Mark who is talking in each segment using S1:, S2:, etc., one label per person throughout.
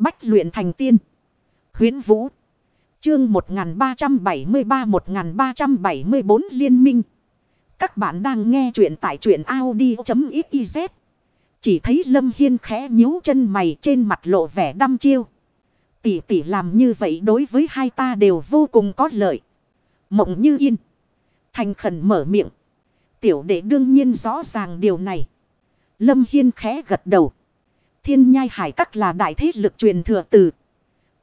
S1: Bách luyện thành tiên. Huyến Vũ. Chương 1373-1374 Liên minh. Các bạn đang nghe truyện tại truyện Audi.xyz. Chỉ thấy Lâm Hiên khẽ nhíu chân mày trên mặt lộ vẻ đăm chiêu. Tỷ tỷ làm như vậy đối với hai ta đều vô cùng có lợi. Mộng như yên. Thành khẩn mở miệng. Tiểu đệ đương nhiên rõ ràng điều này. Lâm Hiên khẽ gật đầu. Thiên nhai hải các là đại thế lực truyền thừa từ.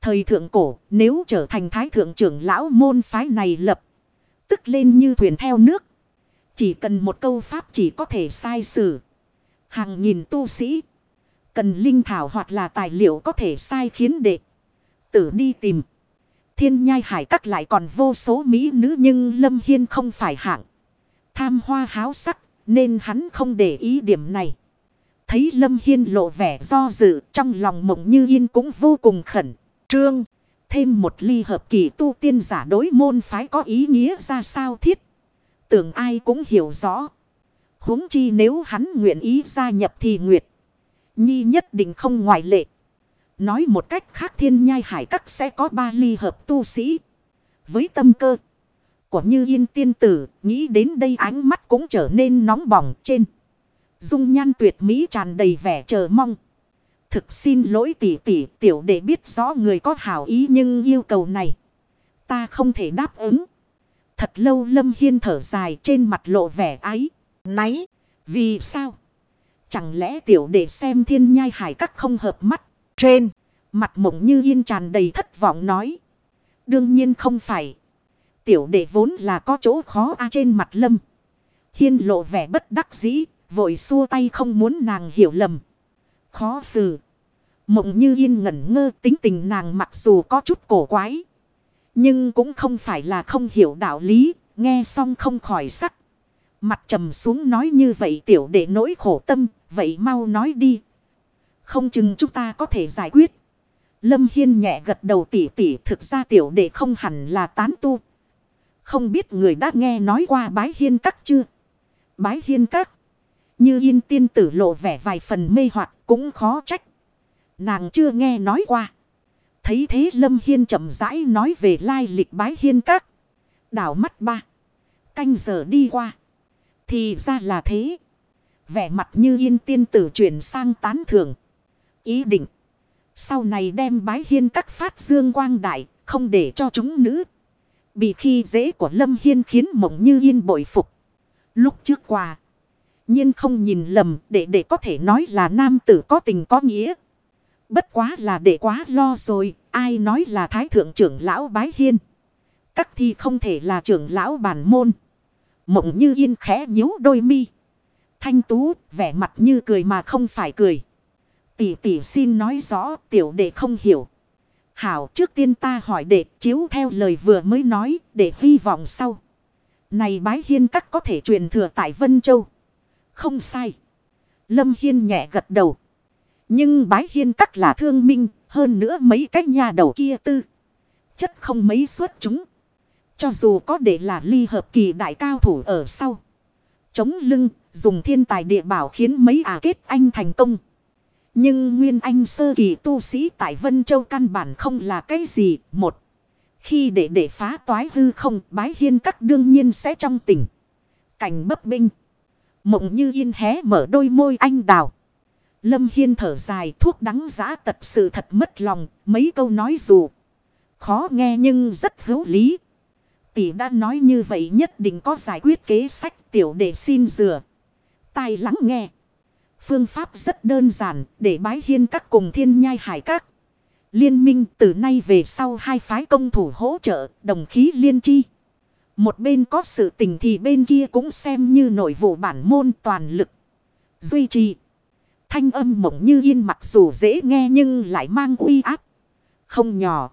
S1: Thời thượng cổ, nếu trở thành thái thượng trưởng lão môn phái này lập. Tức lên như thuyền theo nước. Chỉ cần một câu pháp chỉ có thể sai sử. Hàng nghìn tu sĩ. Cần linh thảo hoặc là tài liệu có thể sai khiến đệ. Tử đi tìm. Thiên nhai hải các lại còn vô số mỹ nữ nhưng Lâm Hiên không phải hạng. Tham hoa háo sắc, nên hắn không để ý điểm này. Thấy Lâm Hiên lộ vẻ do dự trong lòng mộng như yên cũng vô cùng khẩn. Trương, thêm một ly hợp kỳ tu tiên giả đối môn phái có ý nghĩa ra sao thiết. Tưởng ai cũng hiểu rõ. huống chi nếu hắn nguyện ý gia nhập thì Nguyệt. Nhi nhất định không ngoại lệ. Nói một cách khác thiên nhai hải các sẽ có ba ly hợp tu sĩ. Với tâm cơ của như yên tiên tử, nghĩ đến đây ánh mắt cũng trở nên nóng bỏng trên. Dung nhan tuyệt mỹ tràn đầy vẻ chờ mong. Thực xin lỗi tỷ tỷ, tiểu để biết rõ người có hảo ý nhưng yêu cầu này. Ta không thể đáp ứng. Thật lâu Lâm Hiên thở dài trên mặt lộ vẻ ái. Náy. Vì sao? Chẳng lẽ tiểu để xem thiên nhai hải các không hợp mắt. Trên. Mặt mộng như yên tràn đầy thất vọng nói. Đương nhiên không phải. Tiểu đệ vốn là có chỗ khó a trên mặt lâm. Hiên lộ vẻ bất đắc dĩ. Vội xua tay không muốn nàng hiểu lầm. Khó xử. Mộng như yên ngẩn ngơ, tính tình nàng mặc dù có chút cổ quái. Nhưng cũng không phải là không hiểu đạo lý. Nghe xong không khỏi sắc. Mặt trầm xuống nói như vậy tiểu đệ nỗi khổ tâm. Vậy mau nói đi. Không chừng chúng ta có thể giải quyết. Lâm Hiên nhẹ gật đầu tỉ tỉ, thực ra tiểu đệ không hẳn là tán tu. Không biết người đã nghe nói qua bái hiên các chưa? Bái hiên các. Như yên tiên tử lộ vẻ vài phần mê hoặc cũng khó trách. Nàng chưa nghe nói qua. Thấy thế Lâm Hiên chậm rãi nói về lai lịch bái hiên các. Đảo mắt ba. Canh giờ đi qua. Thì ra là thế. Vẻ mặt như yên tiên tử chuyển sang tán thường. Ý định. Sau này đem bái hiên các phát dương quang đại. Không để cho chúng nữ. Bị khi dễ của Lâm Hiên khiến mộng như yên bội phục. Lúc trước qua nhiên không nhìn lầm, để để có thể nói là nam tử có tình có nghĩa. Bất quá là để quá lo rồi. Ai nói là thái thượng trưởng lão bái hiên. Các thi không thể là trưởng lão bản môn. Mộng như yên khẽ nhíu đôi mi. Thanh tú, vẻ mặt như cười mà không phải cười. Tỷ tỷ xin nói rõ, tiểu đệ không hiểu. Hảo, trước tiên ta hỏi đệ, chiếu theo lời vừa mới nói để hy vọng sau. Này bái hiên các có thể truyền thừa tại Vân Châu. Không sai. Lâm Hiên nhẹ gật đầu. Nhưng bái hiên các là thương minh. Hơn nữa mấy cái nhà đầu kia tư. Chất không mấy xuất chúng. Cho dù có để là ly hợp kỳ đại cao thủ ở sau. Chống lưng, dùng thiên tài địa bảo khiến mấy ả kết anh thành công. Nhưng nguyên anh sơ kỳ tu sĩ tại Vân Châu căn bản không là cái gì. Một. Khi để để phá toái hư không, bái hiên các đương nhiên sẽ trong tỉnh. Cảnh bấp binh. Mộng như yên hé mở đôi môi anh đào. Lâm Hiên thở dài, thuốc đắng giã tật sự thật mất lòng. Mấy câu nói dù khó nghe nhưng rất hữu lý. Tỷ đã nói như vậy nhất định có giải quyết kế sách, tiểu để xin dừa. Tai lắng nghe. Phương pháp rất đơn giản, để bái hiên các cùng thiên nhai hải các. Liên minh từ nay về sau hai phái công thủ hỗ trợ, đồng khí liên chi. Một bên có sự tình thì bên kia cũng xem như nội vụ bản môn toàn lực. Duy trì. Thanh âm mộng như yên mặc dù dễ nghe nhưng lại mang uy áp. Không nhỏ.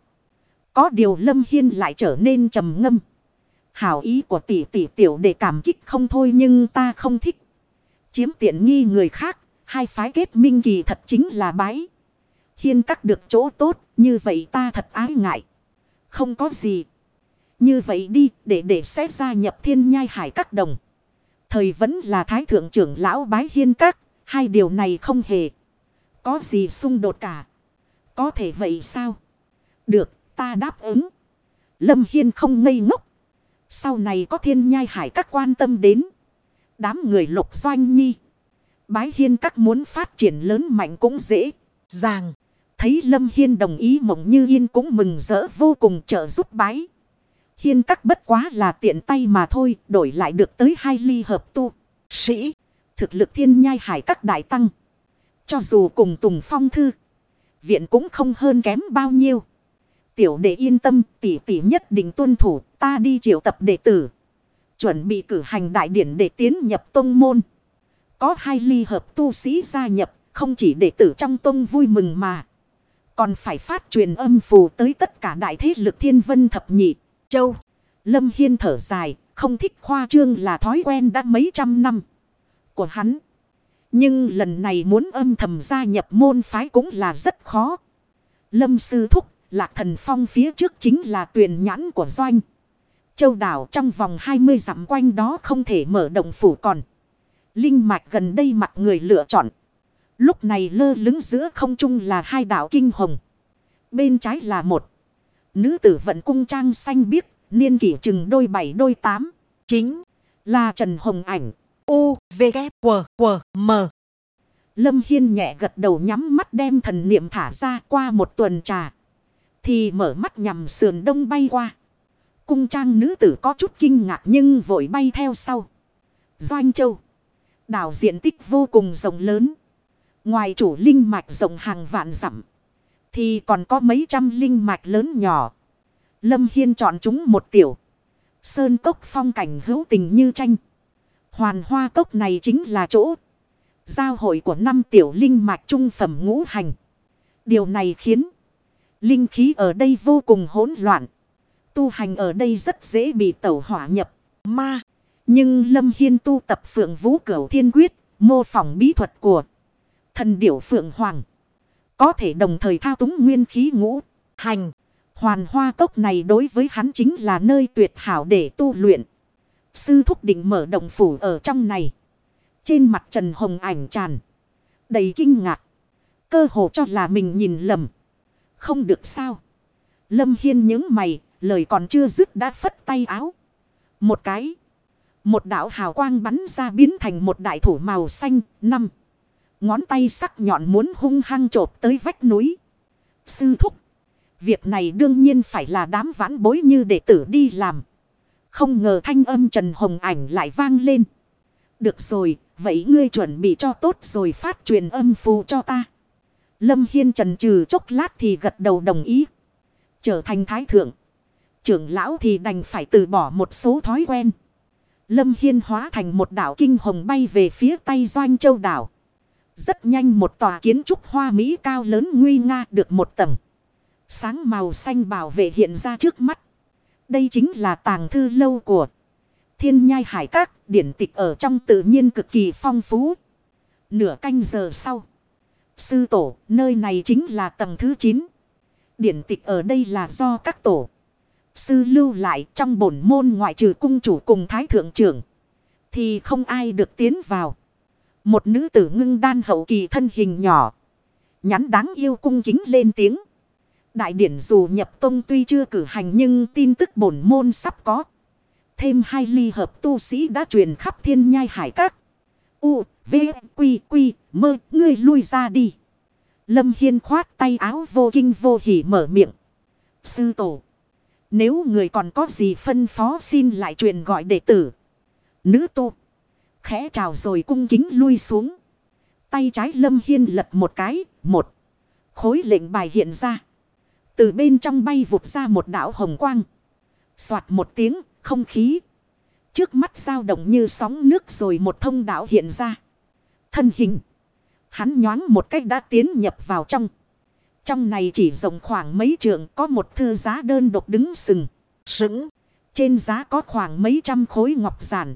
S1: Có điều Lâm Hiên lại trở nên trầm ngâm. Hảo ý của tỷ tỷ tiểu để cảm kích không thôi nhưng ta không thích. Chiếm tiện nghi người khác. Hai phái kết minh kỳ thật chính là bái. Hiên cắt được chỗ tốt. Như vậy ta thật ái ngại. Không có gì. Như vậy đi để để sẽ gia nhập thiên nhai hải các đồng. Thời vẫn là thái thượng trưởng lão bái hiên các. Hai điều này không hề. Có gì xung đột cả. Có thể vậy sao? Được, ta đáp ứng. Lâm Hiên không ngây ngốc. Sau này có thiên nhai hải các quan tâm đến. Đám người lục doanh nhi. Bái hiên các muốn phát triển lớn mạnh cũng dễ. Dàng. Thấy Lâm Hiên đồng ý mộng như yên cũng mừng rỡ vô cùng trợ giúp bái. Hiên các bất quá là tiện tay mà thôi. Đổi lại được tới hai ly hợp tu. Sĩ. Thực lực thiên nhai hải các đại tăng. Cho dù cùng Tùng Phong Thư. Viện cũng không hơn kém bao nhiêu. Tiểu đệ yên tâm tỷ tỷ nhất định tuân thủ ta đi triệu tập đệ tử. Chuẩn bị cử hành đại điển để tiến nhập tông môn. Có hai ly hợp tu sĩ gia nhập không chỉ đệ tử trong tông vui mừng mà. Còn phải phát truyền âm phù tới tất cả đại thế lực thiên vân thập nhị, châu. Lâm Hiên thở dài, không thích khoa trương là thói quen đã mấy trăm năm của hắn. Nhưng lần này muốn âm thầm gia nhập môn phái cũng là rất khó. Lâm sư thúc, lạc thần phong phía trước chính là tuyển nhãn của doanh. Châu đảo trong vòng 20 dặm quanh đó không thể mở động phủ còn. Linh mạch gần đây mặt người lựa chọn. Lúc này lơ lứng giữa không trung là hai đảo kinh hồng. Bên trái là một. Nữ tử vận cung trang xanh biếc, niên kỷ chừng đôi bảy đôi tám. Chính là Trần Hồng Ảnh. U, V, K, W, W, M. Lâm Hiên nhẹ gật đầu nhắm mắt đem thần niệm thả ra qua một tuần trà. Thì mở mắt nhằm sườn đông bay qua. Cung trang nữ tử có chút kinh ngạc nhưng vội bay theo sau. Doanh Châu. Đảo diện tích vô cùng rộng lớn. Ngoài chủ linh mạch rộng hàng vạn dặm. Thì còn có mấy trăm linh mạch lớn nhỏ. Lâm Hiên chọn chúng một tiểu. Sơn cốc phong cảnh hữu tình như tranh. Hoàn hoa cốc này chính là chỗ. Giao hội của năm tiểu linh mạch trung phẩm ngũ hành. Điều này khiến. Linh khí ở đây vô cùng hỗn loạn. Tu hành ở đây rất dễ bị tẩu hỏa nhập. Ma. Nhưng Lâm Hiên tu tập phượng vũ cửu thiên quyết. Mô phỏng bí thuật của thần điểu phượng hoàng. Có thể đồng thời thao túng nguyên khí ngũ. Hành. Hoàn hoa cốc này đối với hắn chính là nơi tuyệt hảo để tu luyện. Sư thúc định mở động phủ ở trong này. Trên mặt Trần Hồng ảnh tràn. Đầy kinh ngạc. Cơ hồ cho là mình nhìn lầm. Không được sao. Lâm Hiên những mày. Lời còn chưa dứt đã phất tay áo. Một cái. Một đạo hào quang bắn ra biến thành một đại thủ màu xanh. Năm. Ngón tay sắc nhọn muốn hung hăng trộp tới vách núi. Sư thúc. Việc này đương nhiên phải là đám vãn bối như đệ tử đi làm. Không ngờ thanh âm Trần Hồng ảnh lại vang lên. Được rồi, vậy ngươi chuẩn bị cho tốt rồi phát truyền âm phù cho ta. Lâm Hiên trần trừ chốc lát thì gật đầu đồng ý. Trở thành thái thượng. Trưởng lão thì đành phải từ bỏ một số thói quen. Lâm Hiên hóa thành một đảo kinh hồng bay về phía tây doanh châu đảo. Rất nhanh một tòa kiến trúc hoa Mỹ cao lớn nguy nga được một tầng. Sáng màu xanh bảo vệ hiện ra trước mắt. Đây chính là tàng thư lâu của thiên nhai hải các, điển tịch ở trong tự nhiên cực kỳ phong phú. Nửa canh giờ sau. Sư tổ, nơi này chính là tầng thứ 9. Điển tịch ở đây là do các tổ. Sư lưu lại trong bổn môn ngoại trừ cung chủ cùng thái thượng trưởng. Thì không ai được tiến vào. Một nữ tử ngưng đan hậu kỳ thân hình nhỏ. Nhắn đáng yêu cung kính lên tiếng. Đại điển dù nhập tông tuy chưa cử hành nhưng tin tức bổn môn sắp có. Thêm hai ly hợp tu sĩ đã truyền khắp thiên nhai hải các. U, V, Quy, Quy, mơ, ngươi lui ra đi. Lâm Hiên khoát tay áo vô kinh vô hỉ mở miệng. Sư tổ. Nếu người còn có gì phân phó xin lại truyền gọi đệ tử. Nữ tu. Khẽ chào rồi cung kính lui xuống. Tay trái Lâm Hiên lật một cái, một. Khối lệnh bài hiện ra. Từ bên trong bay vụt ra một đảo hồng quang. Xoạt một tiếng, không khí. Trước mắt dao động như sóng nước rồi một thông đảo hiện ra. Thân hình. Hắn nhoáng một cách đã tiến nhập vào trong. Trong này chỉ rộng khoảng mấy trường có một thư giá đơn độc đứng sừng. Sững. Trên giá có khoảng mấy trăm khối ngọc giản.